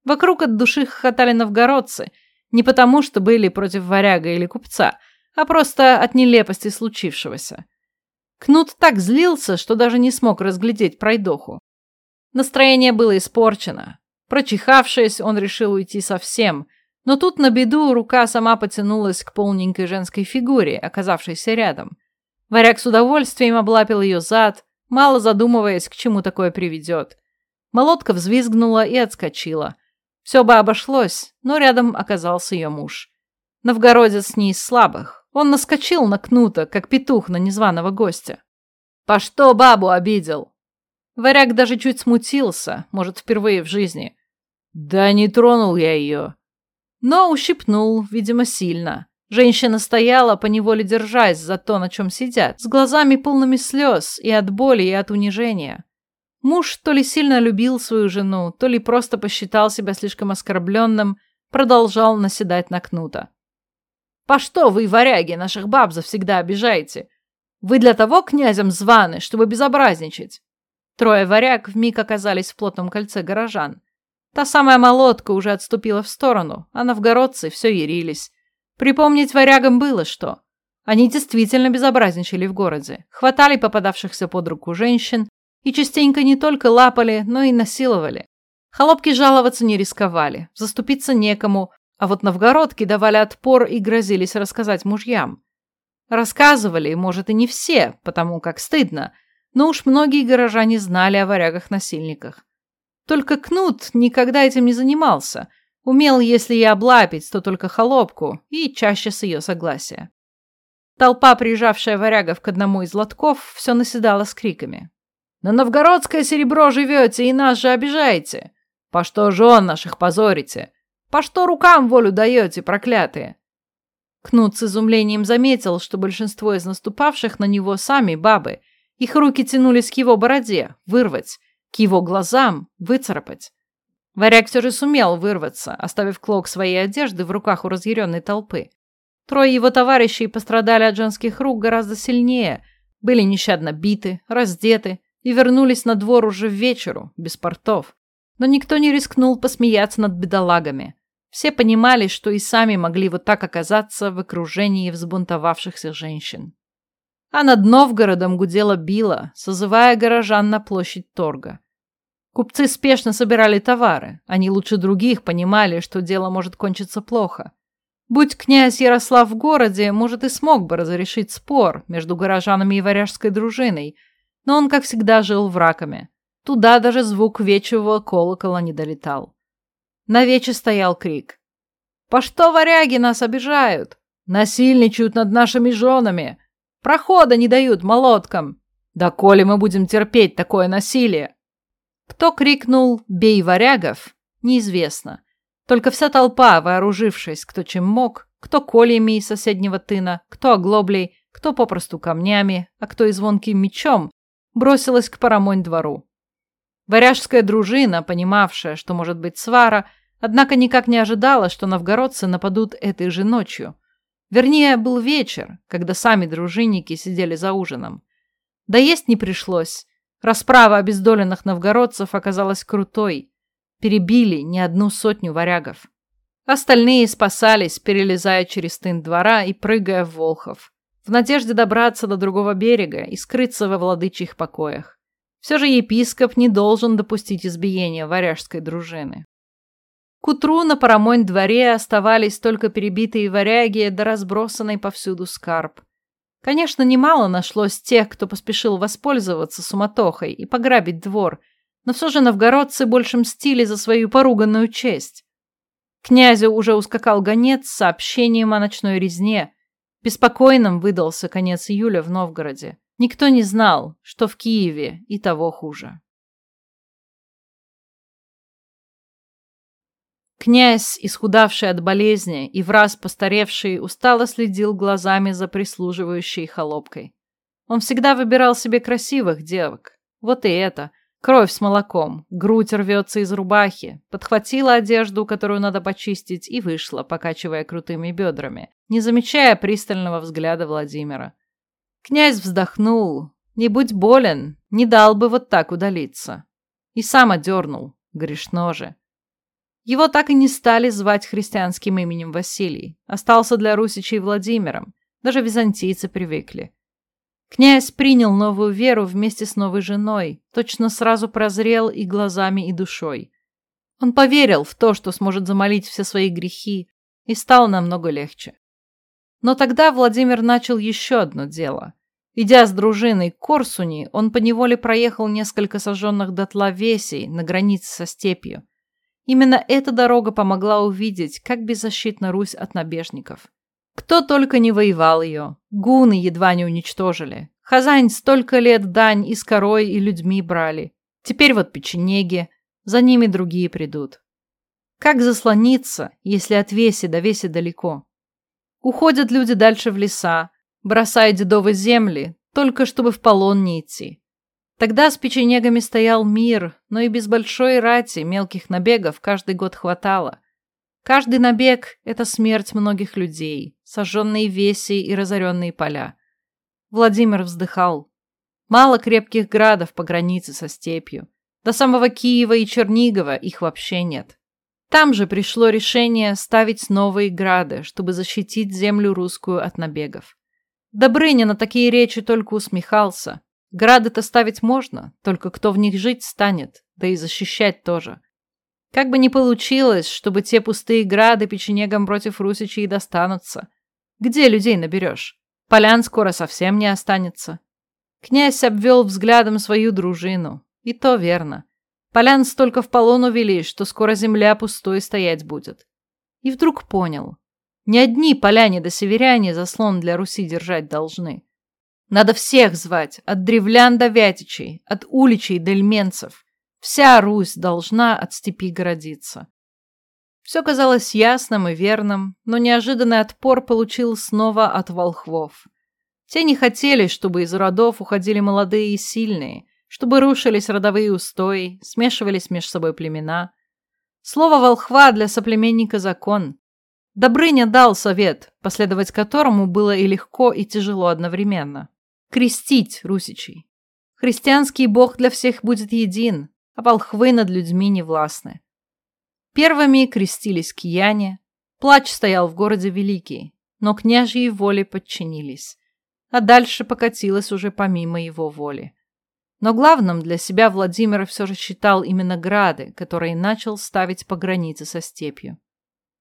Вокруг от души хохотали новгородцы, не потому, что были против варяга или купца, а просто от нелепости случившегося. Кнут так злился, что даже не смог разглядеть пройдоху. Настроение было испорчено. Прочихавшись, он решил уйти совсем, но тут на беду рука сама потянулась к полненькой женской фигуре, оказавшейся рядом. Варяг с удовольствием облапил ее зад, мало задумываясь, к чему такое приведет. Молотка взвизгнула и отскочила. Все бы обошлось, но рядом оказался ее муж. Новгородец не из слабых. Он наскочил на кнута, как петух на незваного гостя. «По что бабу обидел?» Варяг даже чуть смутился, может, впервые в жизни. «Да не тронул я ее». Но ущипнул, видимо, сильно. Женщина стояла, поневоле держась за то, на чем сидят, с глазами полными слез и от боли, и от унижения. Муж то ли сильно любил свою жену, то ли просто посчитал себя слишком оскорбленным, продолжал наседать на кнута. По что вы, варяги, наших баб завсегда обижаете? Вы для того князем званы, чтобы безобразничать. Трое варяг вмиг оказались в плотном кольце горожан. Та самая молотка уже отступила в сторону, а новгородцы все ярились. Припомнить варягам было что. Они действительно безобразничали в городе, хватали попадавшихся под руку женщин и частенько не только лапали, но и насиловали. Холопки жаловаться не рисковали, заступиться некому, а вот новгородки давали отпор и грозились рассказать мужьям. Рассказывали, может, и не все, потому как стыдно, но уж многие горожане знали о варягах-насильниках. Только Кнут никогда этим не занимался. Умел, если и облапить, то только холопку, и чаще с ее согласия. Толпа, приезжавшая варягов к одному из лотков, все наседала с криками. «На новгородское серебро живете и нас же обижаете! По что жен наших позорите? По что рукам волю даете, проклятые?» Кнут с изумлением заметил, что большинство из наступавших на него сами бабы. Их руки тянулись к его бороде, вырвать, к его глазам, выцарапать. Варяг все же сумел вырваться, оставив клок своей одежды в руках у разъяренной толпы. Трое его товарищей пострадали от женских рук гораздо сильнее, были нещадно биты, раздеты и вернулись на двор уже в вечеру, без портов. Но никто не рискнул посмеяться над бедолагами. Все понимали, что и сами могли вот так оказаться в окружении взбунтовавшихся женщин. А над Новгородом гудела била, созывая горожан на площадь торга. Купцы спешно собирали товары. Они лучше других понимали, что дело может кончиться плохо. Будь князь Ярослав в городе, может, и смог бы разрешить спор между горожанами и варяжской дружиной, но он, как всегда, жил в Ракоме. Туда даже звук вечевого колокола не долетал. На стоял крик. «По что варяги нас обижают? Насильничают над нашими женами! Прохода не дают молоткам! Да коли мы будем терпеть такое насилие!» Кто крикнул «Бей варягов!» неизвестно. Только вся толпа, вооружившись кто чем мог, кто кольями из соседнего тына, кто оглоблей, кто попросту камнями, а кто и звонким мечом, бросилась к Парамонь двору. Варяжская дружина, понимавшая, что может быть свара, однако никак не ожидала, что новгородцы нападут этой же ночью. Вернее, был вечер, когда сами дружинники сидели за ужином. Да есть не пришлось. Расправа обездоленных новгородцев оказалась крутой. Перебили не одну сотню варягов. Остальные спасались, перелезая через тын двора и прыгая в волхов, в надежде добраться до другого берега и скрыться во владычьих покоях. Все же епископ не должен допустить избиения варяжской дружины. Утру на Парамонь дворе оставались только перебитые варяги да разбросанный повсюду скарб. Конечно, немало нашлось тех, кто поспешил воспользоваться суматохой и пограбить двор – но все же новгородцы больше мстили за свою поруганную честь. Князю уже ускакал гонец с сообщением о ночной резне. Беспокойным выдался конец июля в Новгороде. Никто не знал, что в Киеве и того хуже. Князь, исхудавший от болезни и враз постаревший, устало следил глазами за прислуживающей холопкой. Он всегда выбирал себе красивых девок. Вот и это. Кровь с молоком, грудь рвется из рубахи, подхватила одежду, которую надо почистить, и вышла, покачивая крутыми бедрами, не замечая пристального взгляда Владимира. Князь вздохнул. Не будь болен, не дал бы вот так удалиться. И сам одернул, грешно же. Его так и не стали звать христианским именем Василий. Остался для русичей Владимиром. Даже византийцы привыкли. Князь принял новую веру вместе с новой женой, точно сразу прозрел и глазами, и душой. Он поверил в то, что сможет замолить все свои грехи, и стал намного легче. Но тогда Владимир начал еще одно дело. Идя с дружиной к Корсуни, он поневоле проехал несколько сожженных дотла весей на границе со степью. Именно эта дорога помогла увидеть, как беззащитна Русь от набежников. Кто только не воевал ее. Гуны едва не уничтожили. Хазань столько лет дань и с корой, и людьми брали. Теперь вот печенеги. За ними другие придут. Как заслониться, если от веси до веси далеко? Уходят люди дальше в леса, бросая дедовы земли, только чтобы в полон не идти. Тогда с печенегами стоял мир, но и без большой рати мелких набегов каждый год хватало. Каждый набег – это смерть многих людей, сожженные веси и разоренные поля. Владимир вздыхал. Мало крепких градов по границе со степью. До самого Киева и Чернигова их вообще нет. Там же пришло решение ставить новые грады, чтобы защитить землю русскую от набегов. Добрыня на такие речи только усмехался. Грады-то ставить можно, только кто в них жить станет, да и защищать тоже. Как бы ни получилось, чтобы те пустые грады печенегам против русичей достанутся. Где людей наберешь? Полян скоро совсем не останется. Князь обвел взглядом свою дружину. И то верно. Полян столько в полон увели, что скоро земля пустой стоять будет. И вдруг понял. Не одни поляне да северяне заслон для Руси держать должны. Надо всех звать, от древлян до вятичей, от уличей до льменцев. Вся Русь должна от степи городиться. Все казалось ясным и верным, но неожиданный отпор получил снова от волхвов. Те не хотели, чтобы из родов уходили молодые и сильные, чтобы рушились родовые устои, смешивались между собой племена. Слово волхва для соплеменника закон. Добрыня дал совет, последовать которому было и легко, и тяжело одновременно. Крестить русичей. Христианский бог для всех будет един, а волхвы над людьми не властны. Первыми крестились кияне. Плач стоял в городе великий, но княжьей воле подчинились а дальше покатилась уже помимо его воли. Но главным для себя Владимир все же считал именно грады, которые начал ставить по границе со степью.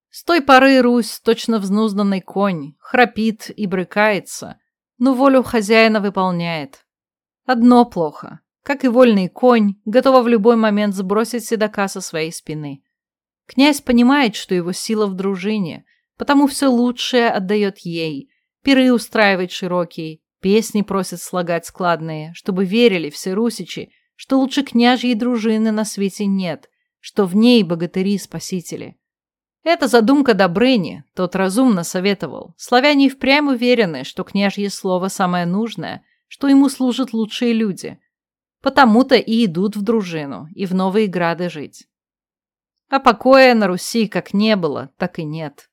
С той поры Русь, точно взнузданный конь, храпит и брыкается, но волю хозяина выполняет. Одно плохо. Как и вольный конь, готова в любой момент сбросить седока со своей спины. Князь понимает, что его сила в дружине, потому все лучшее отдает ей, пиры устраивать широкие, песни просит слагать складные, чтобы верили все русичи, что лучше княжьей дружины на свете нет, что в ней богатыри-спасители. Это задумка Добрыни, тот разумно советовал. Славяне впрямь уверены, что княжье слово самое нужное, что ему служат лучшие люди. Потому-то и идут в дружину, и в новые грады жить. А покоя на Руси как не было, так и нет.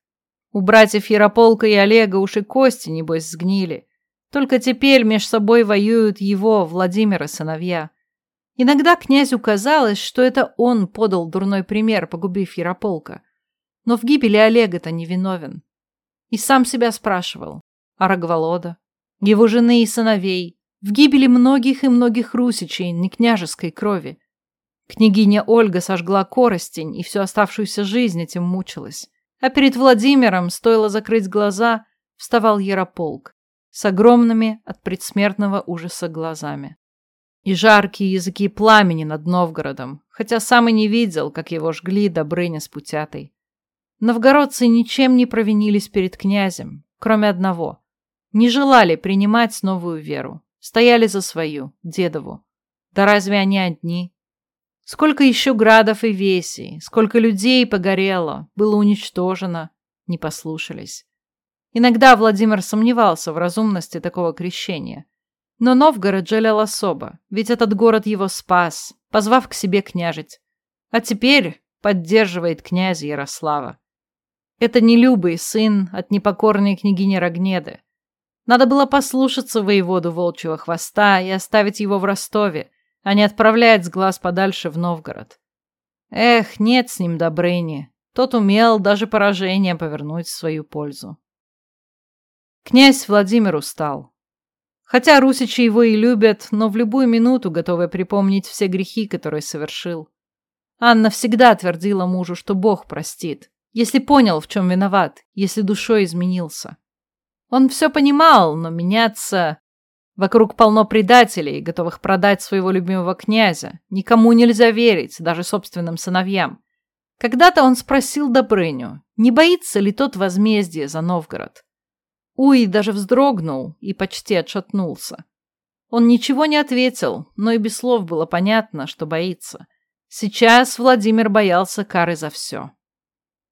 У братьев Ярополка и Олега уж и кости, небось, сгнили. Только теперь меж собой воюют его, Владимира, сыновья. Иногда князю казалось, что это он подал дурной пример, погубив Ярополка. Но в гибели Олега-то не виновен. И сам себя спрашивал. А Рогволода? Его жены и сыновей? В гибели многих и многих русичей, не княжеской крови. Княгиня Ольга сожгла коростень и всю оставшуюся жизнь этим мучилась. А перед Владимиром, стоило закрыть глаза, вставал Ярополк с огромными от предсмертного ужаса глазами. И жаркие языки пламени над Новгородом, хотя сам и не видел, как его жгли Добрыня с Путятой. Новгородцы ничем не провинились перед князем, кроме одного. Не желали принимать новую веру, стояли за свою, дедову. Да разве они одни? Сколько еще градов и весей, сколько людей погорело, было уничтожено, не послушались. Иногда Владимир сомневался в разумности такого крещения. Но Новгород жалел особо, ведь этот город его спас, позвав к себе княжить. А теперь поддерживает князя Ярослава. Это не любый сын от непокорной княгини Рогнеды. Надо было послушаться воеводу Волчьего Хвоста и оставить его в Ростове, а не отправлять с глаз подальше в Новгород. Эх, нет с ним Добрыни. Тот умел даже поражение повернуть в свою пользу. Князь Владимир устал. Хотя русичи его и любят, но в любую минуту готовы припомнить все грехи, которые совершил. Анна всегда твердила мужу, что Бог простит, если понял, в чем виноват, если душой изменился. Он все понимал, но меняться Вокруг полно предателей, готовых продать своего любимого князя. Никому нельзя верить, даже собственным сыновьям. Когда-то он спросил Добрыню, не боится ли тот возмездия за Новгород. Уй даже вздрогнул и почти отшатнулся. Он ничего не ответил, но и без слов было понятно, что боится. Сейчас Владимир боялся кары за все.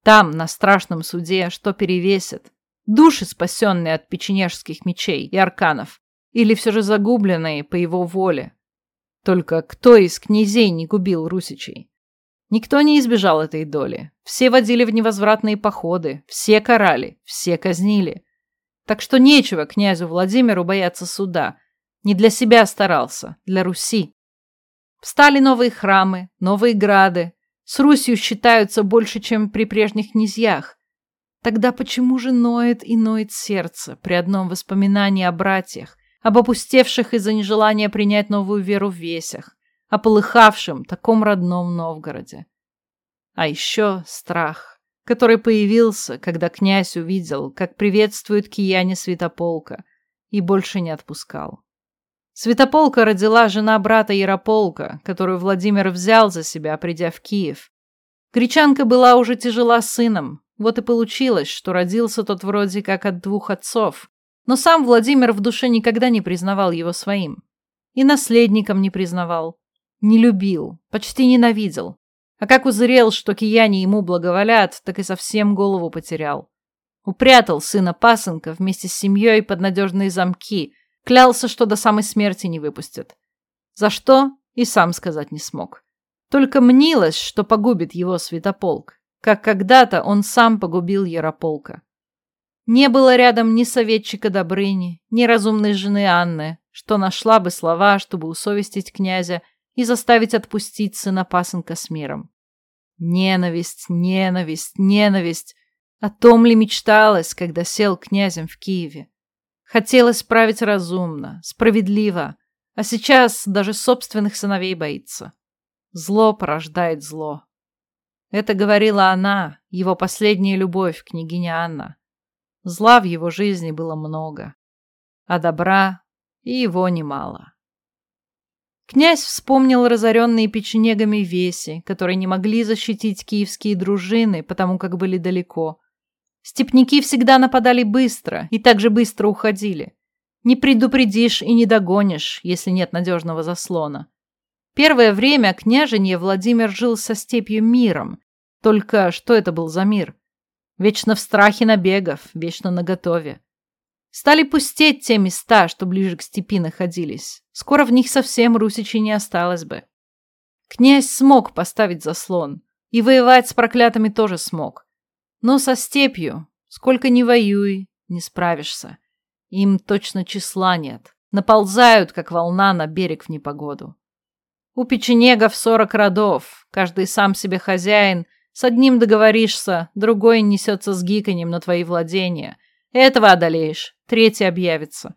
Там, на страшном суде, что перевесит? Души, спасенные от печенежских мечей и арканов, или все же загубленные по его воле? Только кто из князей не губил русичей? Никто не избежал этой доли. Все водили в невозвратные походы, все карали, все казнили. Так что нечего князю Владимиру бояться суда. Не для себя старался, для Руси. Встали новые храмы, новые грады. С Русью считаются больше, чем при прежних князьях. Тогда почему же ноет и ноет сердце при одном воспоминании о братьях, об опустевших из-за нежелания принять новую веру в весях, о полыхавшем, таком родном Новгороде. А еще страх, который появился, когда князь увидел, как приветствует кияне святополка, и больше не отпускал. Святополка родила жена брата Ярополка, которую Владимир взял за себя, придя в Киев. Гречанка была уже тяжела сыном, вот и получилось, что родился тот вроде как от двух отцов, но сам Владимир в душе никогда не признавал его своим. И наследником не признавал. Не любил, почти ненавидел. А как узрел, что кияне ему благоволят, так и совсем голову потерял. Упрятал сына пасынка вместе с семьей под надежные замки, клялся, что до самой смерти не выпустит. За что, и сам сказать не смог. Только мнилось, что погубит его святополк, как когда-то он сам погубил Ярополка. Не было рядом ни советчика Добрыни, ни разумной жены Анны, что нашла бы слова, чтобы усовестить князя и заставить отпустить сына пасынка с миром. Ненависть, ненависть, ненависть. О том ли мечталось, когда сел князем в Киеве? Хотелось править разумно, справедливо, а сейчас даже собственных сыновей боится. Зло порождает зло. Это говорила она, его последняя любовь, княгиня Анна. Зла в его жизни было много, а добра и его немало. Князь вспомнил разоренные печенегами веси, которые не могли защитить киевские дружины, потому как были далеко, Степники всегда нападали быстро и так же быстро уходили. Не предупредишь и не догонишь, если нет надежного заслона. Первое время княженье Владимир жил со степью миром. Только что это был за мир? Вечно в страхе набегов, вечно наготове. Стали пустеть те места, что ближе к степи находились. Скоро в них совсем русичей не осталось бы. Князь смог поставить заслон. И воевать с проклятыми тоже смог. Но со степью, сколько ни воюй, не справишься. Им точно числа нет. Наползают, как волна, на берег в непогоду. У печенегов сорок родов, каждый сам себе хозяин. С одним договоришься, другой несется с гиканьем на твои владения. Этого одолеешь, третий объявится.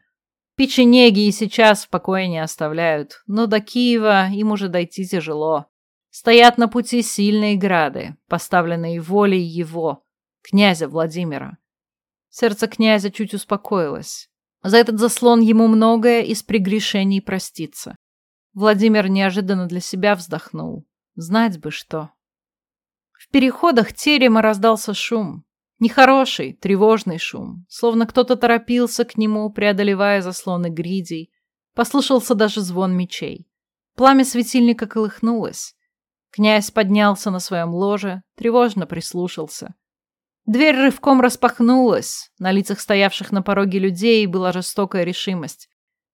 Печенеги и сейчас в покое не оставляют, но до Киева им уже дойти тяжело. Стоят на пути сильные грады, поставленные волей его, князя Владимира. Сердце князя чуть успокоилось. За этот заслон ему многое из прегрешений простится. Владимир неожиданно для себя вздохнул. Знать бы что. В переходах терема раздался шум. Нехороший, тревожный шум, словно кто-то торопился к нему, преодолевая заслоны гридей. Послышался даже звон мечей. Пламя светильника колыхнулось. Князь поднялся на своем ложе, тревожно прислушался. Дверь рывком распахнулась. На лицах стоявших на пороге людей была жестокая решимость.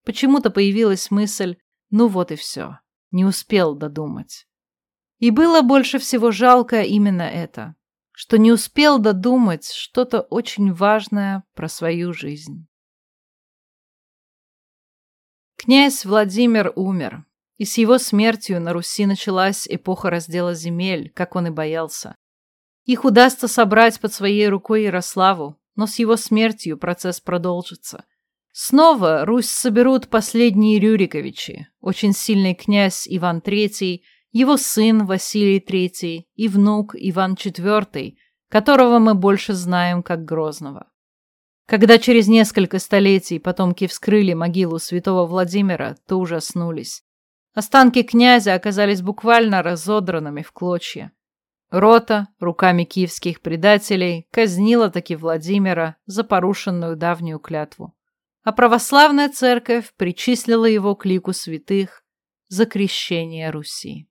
Почему-то появилась мысль «ну вот и все». Не успел додумать. И было больше всего жалко именно это, что не успел додумать что-то очень важное про свою жизнь. Князь Владимир умер, и с его смертью на Руси началась эпоха раздела земель, как он и боялся. Их удастся собрать под своей рукой Ярославу, но с его смертью процесс продолжится. Снова Русь соберут последние Рюриковичи, очень сильный князь Иван III, его сын Василий III и внук Иван IV, которого мы больше знаем как Грозного. Когда через несколько столетий потомки вскрыли могилу святого Владимира, то ужаснулись. Останки князя оказались буквально разодранными в клочья. Рота руками киевских предателей казнила таки Владимира за порушенную давнюю клятву. А православная церковь причислила его к лику святых за крещение Руси.